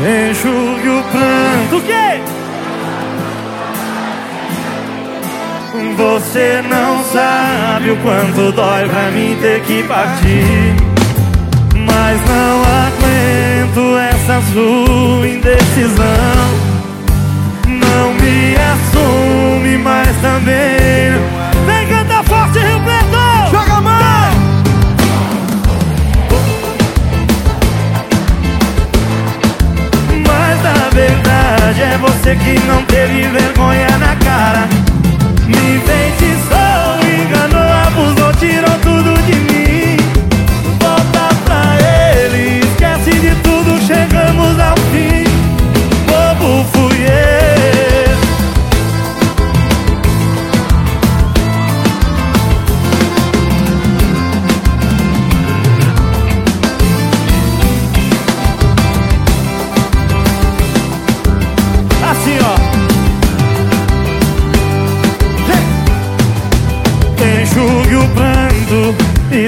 Enxugue o pranto. O quê? Você não sabe o quanto dói pra mim ter que partir. Mas não aguento essa sua indecisão. Que não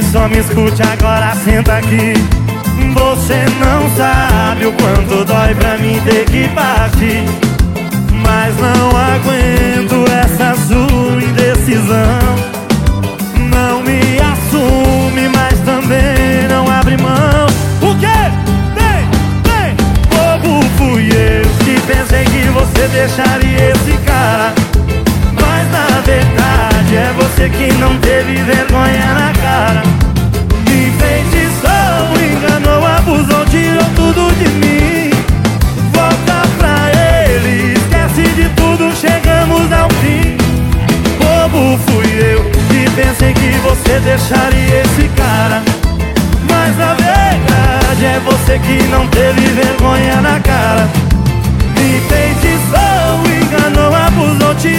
só me escute agora, senta aqui. Você não sabe o quanto dói pra mim ter que partir. Mas não aguento essa sua indecisão. Não me assume, mas também não abre mão. O quê? Vem, vem! Bobo fui eu que pensei que você deixaria esse cara. Mas na verdade é você que não teve vergonha deixaria esse cara. Mas na verdade é você que não teve vergonha na cara. Me enfeitiçou, enganou, abusou, tirou